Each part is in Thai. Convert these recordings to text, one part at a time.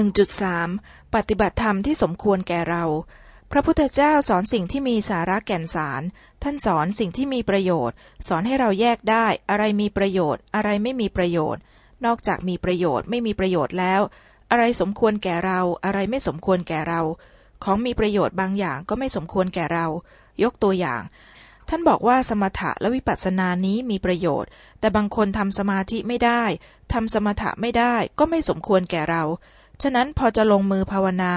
1.3 ปฏิบัติธรรมที่สมควรแก่เรา พระพุทธเจ้าสอนสิ่งที่มีสาระแก่นสาร ท่านสอนสิ่งที่มีประโยชน์ สอนให้เราแยกได้ อะไรมีประโยชน์ อะไรไม่มีประโยชน์ นอกจากมีประโยชน์ไม่มีประโยชน์แล้ว อะไรสมควรแก่เรา อะไรไม่สมควรแก่เรา ของมีประโยชน์บางอย่างก็ไม่สมควรแก่เรา ยกตัวอย่างท่านบอกว่าสมถะและวิปัสสนานี้มีประโยชน์ แต่บางคนทำสมาธิไม่ได้ ทำสมถะไม่ได้ก็ไม่สมควรแก่เรา ฉะนั้นพอจะลงมือภาวนา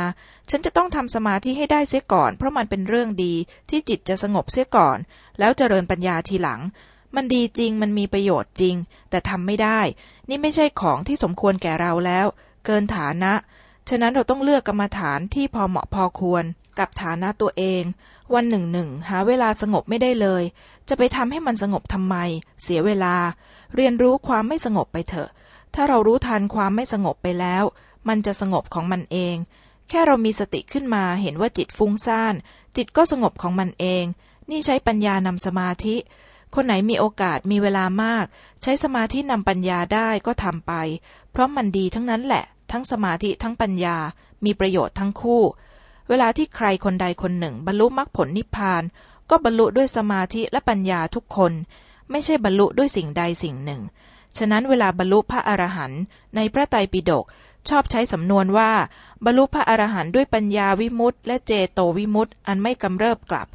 ฉันจะต้องทำสมาธิให้ได้เสียก่อน เพราะมันเป็นเรื่องดีที่จิตจะสงบเสียก่อน แล้วเจริญปัญญาทีหลัง มันดีจริงมันมีประโยชน์จริง แต่ทำไม่ได้ นี่ไม่ใช่ของที่สมควรแก่เราแล้ว เกินฐานะ ฉะนั้นเราต้องเลือกกรรมฐานที่พอเหมาะพอควร กับฐานะตัวเอง วันหนึ่งหนึ่งหาเวลาสงบไม่ได้เลย จะไปทำให้มันสงบทำไม เสียเวลา เรียนรู้ความไม่สงบไปเถอะ ถ้าเรารู้ทันความไม่สงบไปแล้ว มันจะสงบของมันเอง แค่เรามีสติขึ้นมาเห็นว่าจิตฟุ้งซ่าน จิตก็สงบของมันเอง นี่ใช้ปัญญานำสมาธิ คนไหนมีโอกาสมีเวลามาก ใช้สมาธินำปัญญาได้ก็ทำไป เพราะมันดีทั้งนั้นแหละ ทั้งสมาธิทั้งปัญญา มีประโยชน์ทั้งคู่ เวลาที่ใครคนใดคนหนึ่ง บรรลุมรรคผลนิพพาน ก็บรรลุด้วยสมาธิและปัญญาทุกคน ไม่ใช่บรรลุด้วยสิ่งใดสิ่งหนึ่งฉะนั้นเวลาบรรลุพระอรหันต์ในพระไตรปิฎก ชอบใช้สำนวนว่า บรรลุพระอรหันต์ด้วยปัญญาวิมุตต์และเจโตวิมุตต์อันไม่กำเริบกลับ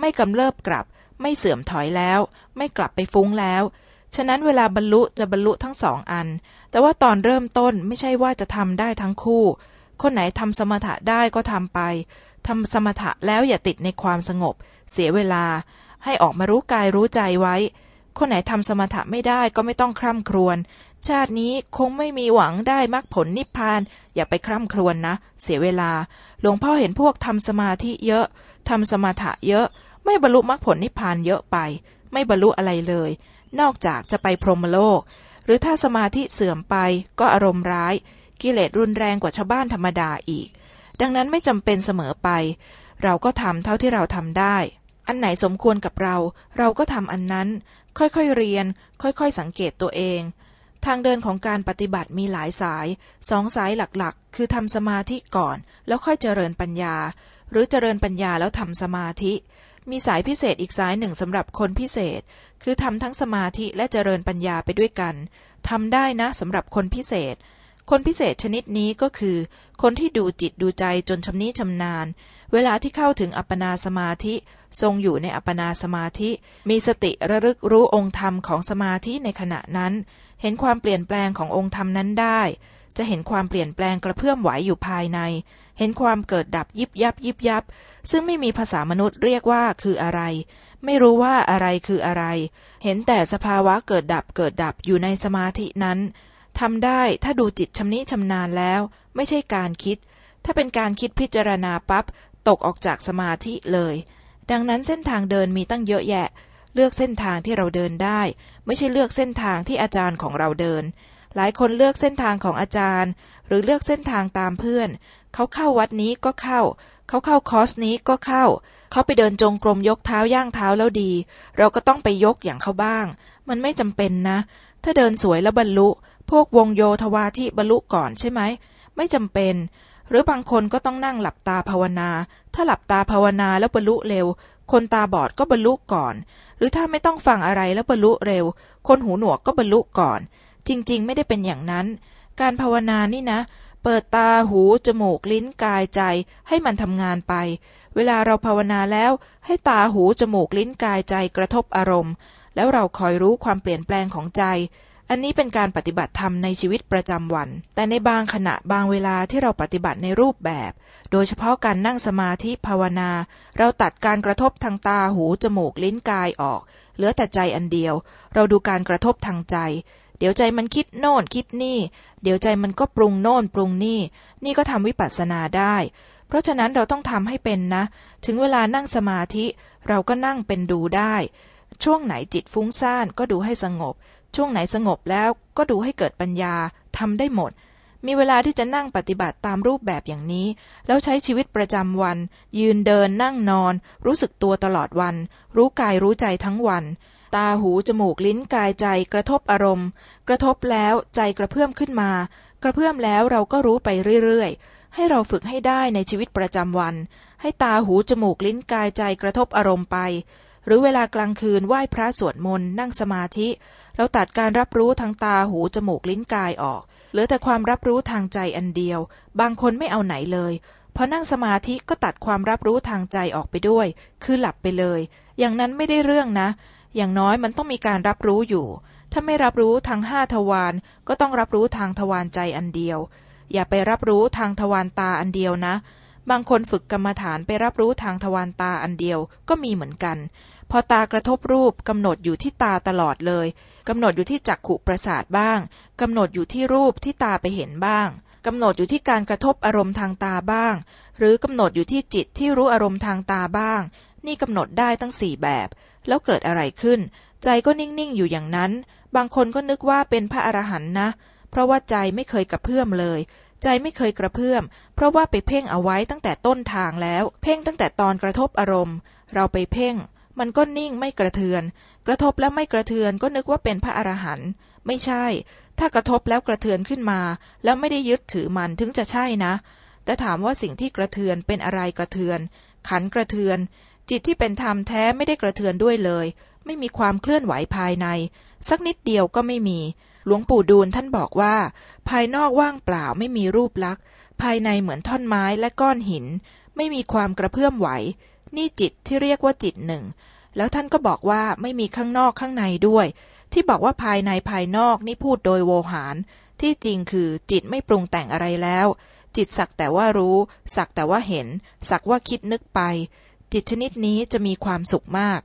ไม่กำเริบกลับ ไม่เสื่อมถอยแล้ว ไม่กลับไปฟุ้งแล้ว ฉะนั้นเวลาบรรลุจะบรรลุทั้งสองอัน แต่ว่าตอนเริ่มต้นไม่ใช่ว่าจะทำได้ทั้งคู่ คนไหนทำสมถะได้ก็ทำไปทำสมถะแล้วอย่าติดในความสงบ เสียเวลา ให้ออกมารู้กายรู้ใจไว้ คนไหนทำสมถะไม่ได้ก็ไม่ต้องคร่ำครวญ ชาตินี้คงไม่มีหวังได้มรรคผลนิพพาน อย่าไปคร่ำครวญนนะ เสียเวลา หลวงพ่อเห็นพวกทำสมาธิเยอะทำสมาถะเยอะ ไม่บรรลุมรรคผลนิพพานเยอะไป ไม่บรรลุอะไรเลย นอกจากจะไปพรหมโลก หรือถ้าสมาธิเสื่อมไปก็อารมณ์ร้าย กิเลสรุนแรงกว่าชาวบ้านธรรมดาอีก ดังนั้นไม่จำเป็นเสมอไป เราก็ทำเท่าที่เราทำได้อันไหนสมควรกับเรา เราก็ทำอันนั้น ค่อยๆเรียน ค่อยๆสังเกตตัวเอง ทางเดินของการปฏิบัติมีหลายสาย สองสายหลักๆ คือทำสมาธิก่อน แล้วค่อยเจริญปัญญา หรือเจริญปัญญาแล้วทำสมาธิ มีสายพิเศษอีกสายหนึ่งสำหรับคนพิเศษ คือทำทั้งสมาธิและเจริญปัญญาไปด้วยกันทำได้นะสำหรับคนพิเศษ คนพิเศษชนิดนี้ก็คือ คนที่ดูจิตดูใจจนชำนิชำนาญ เวลาที่เข้าถึงอัปปนาสมาธิ ทรงอยู่ในอัปปนาสมาธิ มีสติระลึกรู้องค์ธรรมของสมาธิในขณะนั้น เห็นความเปลี่ยนแปลงขององค์ธรรมนั้นได้ จะเห็นความเปลี่ยนแปลงกระเพื่อมไหวอยู่ภายใน เห็นความเกิดดับยิบยับยิบยับ ซึ่งไม่มีภาษามนุษย์เรียกว่าคืออะไร ไม่รู้ว่าอะไรคืออะไร เห็นแต่สภาวะเกิดดับเกิดดับอยู่ในสมาธินั้น ทำได้ถ้าดูจิตชำนิชำนาญแล้ว ไม่ใช่การคิด ถ้าเป็นการคิดพิจารณาปับ๊บตกออกจากสมาธิเลย ดังนั้นเส้นทางเดินมีตั้งเยอะแยะ เลือกเส้นทางที่เราเดินได้ ไม่ใช่เลือกเส้นทางที่อาจารย์ของเราเดิน หลายคนเลือกเส้นทางของอาจารย์ หรือเลือกเส้นทางตามเพื่อน เขาเข้าวัดนี้ก็เข้า เขาเข้าคอร์สนี้ก็เข้า เขาไปเดินจงกรมยกเท้าย่างเท้าแล้วดี เราก็ต้องไปยกอย่างเขาบ้าง มันไม่จำเป็นนะ ถ้าเดินสวยแล้วบรรลุ พวกวงโยธวาที่บรรลุก่อนใช่ไหม ไม่จำเป็น หรือบางคนก็ต้องนั่งหลับตาภาวนา ถ้าหลับตาภาวนาแล้วบรรลุเร็ว คนตาบอดก็บรรลุก่อน หรือถ้าไม่ต้องฟังอะไรแล้วบรรลุเร็ว คนหูหนวกก็บรรลุก่อน จริง ๆ ไม่ได้เป็นอย่างนั้น การภาวนานี่นะ เปิดตาหู จมูก ลิ้นกายใจ ให้มันทำงานไป เวลาเราภาวนาแล้ว ให้ตาหู จมูก ลิ้นกายใจกระทบอารมณ์ แล้วเราคอยรู้ความเปลี่ยนแปลงของใจ อันนี้เป็นการปฏิบัติธรรมในชีวิตประจำวัน แต่ในบางขณะบางเวลาที่เราปฏิบัติในรูปแบบ โดยเฉพาะการนั่งสมาธิภาวนา เราตัดการกระทบทางตาหูจมูกลิ้นกายออก เหลือแต่ใจอันเดียว เราดูการกระทบทางใจเดี๋ยวใจมันคิดโน่นคิดนี่ เดี๋ยวใจมันก็ปรุงโน่นปรุงนี่ นี่ก็ทำวิปัสสนาได้ เพราะฉะนั้นเราต้องทำให้เป็นนะ ถึงเวลานั่งสมาธิ เราก็นั่งเป็นดูได้ ช่วงไหนจิตฟุ้งซ่านก็ดูให้สงบ ช่วงไหนสงบแล้วก็ดูให้เกิดปัญญาทำได้หมด มีเวลาที่จะนั่งปฏิบัติตามรูปแบบอย่างนี้ แล้วใช้ชีวิตประจำวัน ยืนเดินนั่งนอน รู้สึกตัวตลอดวัน รู้กายรู้ใจทั้งวัน ตาหูจมูกลิ้นกายใจกระทบอารมณ์ กระทบแล้วใจกระเพื่อมขึ้นมา กระเพื่อมแล้วเราก็รู้ไปเรื่อยๆ ให้เราฝึกให้ได้ในชีวิตประจำวัน ให้ตาหูจมูกลิ้นกายใจกระทบอารมณ์ไป หรือเวลากลางคืนไหว้พระสวดมนต์นั่งสมาธิ เราตัดการรับรู้ทางตาหูจมูกลิ้นกายออก เหลือแต่ความรับรู้ทางใจอันเดียว บางคนไม่เอาไหนเลยพอนั่งสมาธิก็ตัดความรับรู้ทางใจออกไปด้วย คือหลับไปเลย อย่างนั้นไม่ได้เรื่องนะ อย่างน้อยมันต้องมีการรับรู้อยู่ ถ้าไม่รับรู้ทางห้าทวารก็ต้องรับรู้ทางทวารใจอันเดียว อย่าไปรับรู้ทางทวารตาอันเดียวนะ บางคนฝึกกรรมฐานไปรับรู้ทางทวารตาอันเดียวก็มีเหมือนกัน พอตากระทบรูปกำหนดอยู่ที่ตาตลอดเลยกำหนดอยู่ที่จักขุประสาทบ้างกำหนดอยู่ที่รูปที่ตาไปเห็นบ้างกำหนดอยู่ที่การกระทบอารมณ์ทางตาบ้าง หรือกำหนดอยู่ที่จิตที่รู้อารมณ์ทางตาบ้าง นี่กำหนดได้ตั้งสี่แบบ แล้วเกิดอะไรขึ้น ใจก็นิ่งๆอยู่อย่างนั้น บางคนก็นึกว่าเป็นพระอรหันต์นะ เพราะว่าใจไม่เคยกระเพื่อมเลย ใจไม่เคยกระเพื่อม เพราะว่าไปเพ่งเอาไว้ตั้งแต่ต้นทางแล้ว เพ่งตั้งแต่ตอนกระทบอารมณ์ เราไปเพ่ง มันก็นิ่งไม่กระเทือน กระทบแล้วไม่กระเทือนก็นึกว่าเป็นพระอรหันต์ไม่ใช่ ถ้ากระทบแล้วกระเทือนขึ้นมา แล้วไม่ได้ยึดถือมันถึงจะใช่นะ แต่ถามว่าสิ่งที่กระเทือนเป็นอะไรกระเทือน ขันกระเทือน จิตที่เป็นธรรมแท้ไม่ได้กระเทือนด้วยเลย ไม่มีความเคลื่อนไหวภายใน สักนิดเดียวก็ไม่มี หลวงปู่ดูลท่านบอกว่า ภายนอกว่างเปล่าไม่มีรูปลักษณ์ภายในเหมือนท่อนไม้และก้อนหิน ไม่มีความกระเพื่อมไหว นี่จิตที่เรียกว่าจิตหนึ่ง แล้วท่านก็บอกว่าไม่มีข้างนอกข้างในด้วย ที่บอกว่าภายในภายนอกนี่พูดโดยโวหาร ที่จริงคือจิตไม่ปรุงแต่งอะไรแล้ว จิตสักแต่ว่ารู้ สักแต่ว่าเห็น สักว่าคิดนึกไป จิตชนิดนี้จะมีความสุขมาก